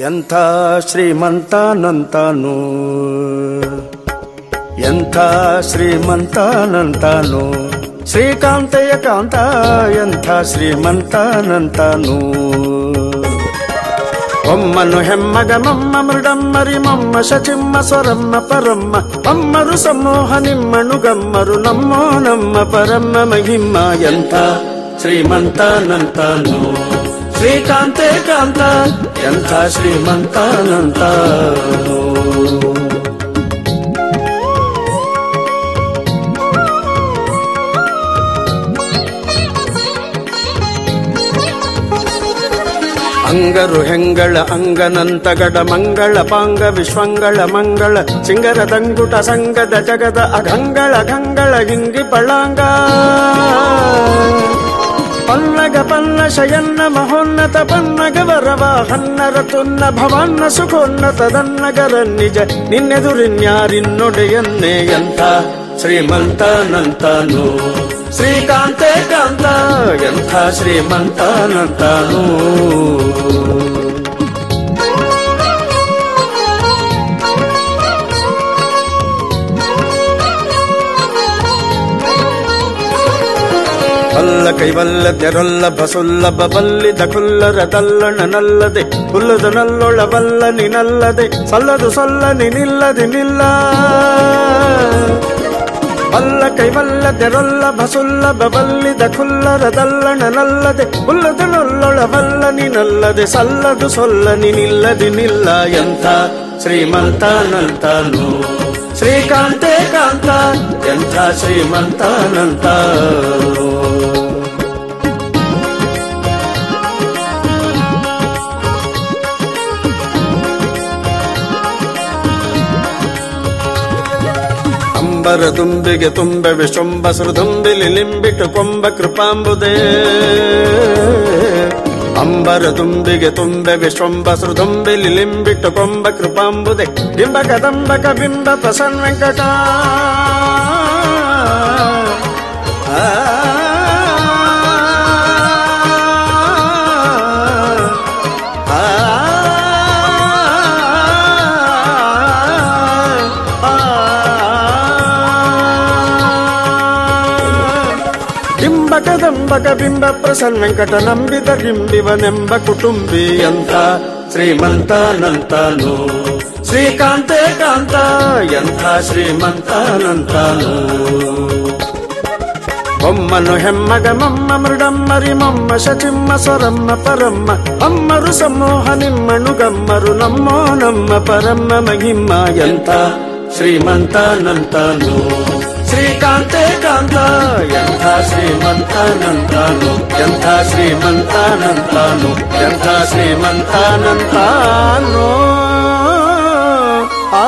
ಎಂಥ ಶ್ರೀಮಂತನಂತಾನು ಎಂಥ ಶ್ರೀಮಂತನಂತಾನು ಶ್ರೀಕಾಂತಯ್ಯ ಕಾಂತ ಎಂಥ ಶ್ರೀಮಂತನಂತಾನು ಒಮ್ಮನು ಹೆಮ್ಮಗ ಮಮ್ಮ ಮೃಡಮ್ಮರಿ ಮಮ್ಮ ಶಚಿಮ್ಮ ಸ್ವರಮ್ಮ ಪರಮ್ಮ ಅಮ್ಮರು ಸಮೂಹ ನಿಮ್ಮನು ಗಮ್ಮರು ನಮ್ಮೋ ನಮ್ಮ ಪರಮ್ಮ ಮಹಿಮ್ಮ ಎಂಥ ಶ್ರೀಮಂತನಂತಾನು ಶ್ರೀಕಾಂತೆ ಕಾಂತ ಎಂಥ ಶ್ರೀಮಂತನಂತಾನು ಅಂಗರು ಹೆಂಗಳ ಅಂಗನಂತಗಡ ಮಂಗಳ ಪಾಂಗ ವಿಶ್ವಂಗಳ ಮಂಗಳ ಸಿಂಗರ ದಂಗುಟ ಸಂಗದ ಜಗದ ಅಗಂಗಳ ಗಂಗಳ ಹಿಂಗಿ ಪಳಾಂಗ ಪನ್ನಗ ಪನ್ನ ಶಯನ್ನ ಮಹೋನ್ನತ ಪನ್ನಗ ವರವ ಹನ್ನರ ತುನ್ನ ಭವನ್ನ ಸುಖೋನ್ನತ ದನ್ನಗರ ನಿಜ. ನಿನ್ನೆದುರಿನ್ಯಾರಿನ್ನೊಡೆಯನ್ನೇ ಎಂಥ? ಶ್ರೀಮಂತನಂತನು. ಶ್ರೀಕಾಂತೆ ಕಾಂತ ಎಂಥ? ಶ್ರೀಮಂತನಂತಾನು. ಕೈವಲ್ಲ ತೆರಲ್ಲ ಬಸುಲ್ಲ ಬಲ್ಲಿದ ಕುಲ್ಲರ ದಲ್ಲಣ ನಲ್ಲದೆ, ಹುಲ್ಲದ ನಲ್ಲೊಳ ಬಲ್ಲ ನಿನಲ್ಲದೆ ಸಲ್ಲದು ಸಲ್ಲ ನಿನಿಲ್ಲದೆ ನಿಲ್ಲ. ಬಲ್ಲ ಕೈವಲ್ಲ ಬಸುಲ್ಲ ಬಲ್ಲಿದ ಕುಲ್ಲರ ದಲ್ಲಣ ನಲ್ಲದೆ, ಹುಲ್ಲದ ನಲ್ಲೊಳ ಬಲ್ಲ ನಿನಲ್ಲದೆ ಸಲ್ಲದು ಸೊಲ್ಲ ನಿನಿಲ್ಲದೆ ನಿಲ್ಲ ಎಂಥ ಶ್ರೀಮಂತನಂತನು. ಶ್ರೀಕಾಂತೆ ಕಾಂತ, ಎಂಥ ಶ್ರೀಮಂತನಂತಾನು. ಅಂಬರ ತುಂಬಿಗೆ ತುಂಬೆ ವಿಶುಂಬ ಸುರದುಂಬಿಲಿ ಲಿಂಬಿಟ್ಟು ಕೊಂಬ ಕೃಪಾಂಬುದೇ. ಅಂಬರ ತುಂಬಿಗೆ ತುಂಬೆ ವಿಶ್ವಂಬ ಸುರದುಂಬಿಲಿ ಲಿಂಬಿಟ್ಟು ಕೊಂಬ ಕೃಪಾಂಬುದೆ. ಬಿಂಬ ಕದಂಬಕ ಬಿಂಬ ಪ್ರಸನ್ನ ವೆಂಕಟ. త్రయంబక బింబ ప్రసన్ వెంకట నంబిత గింబివ గింబివనెంబ కుటుంబీ అంత. శ్రీమంతానంతాను. శ్రీకాంతే కాంత ఎంత శ్రీమంతానంతాను. బొమ్మను హెమ్మగ మమ్మ మృడమ్మరి మమ్మ శచిమ్మ సొరమ్మ పరమ్మ. అమ్మరు సమ్మోహ నిమ్మను గమ్మరు నమ్మో నమ్మ పరమ్మ మహిమ్మ ఎంత శ్రీమంతానంతాను. ಶ್ರೀಕಾಂತೆ ಕಾಂತ ಎಂಥ ಶ್ರೀಮಂತನಂತಾನು ಎಂಥ ಶ್ರೀಮಂತನಂತಾನು ಎಂಥ ಶ್ರೀಮಂತನಂತಾನು. ಆ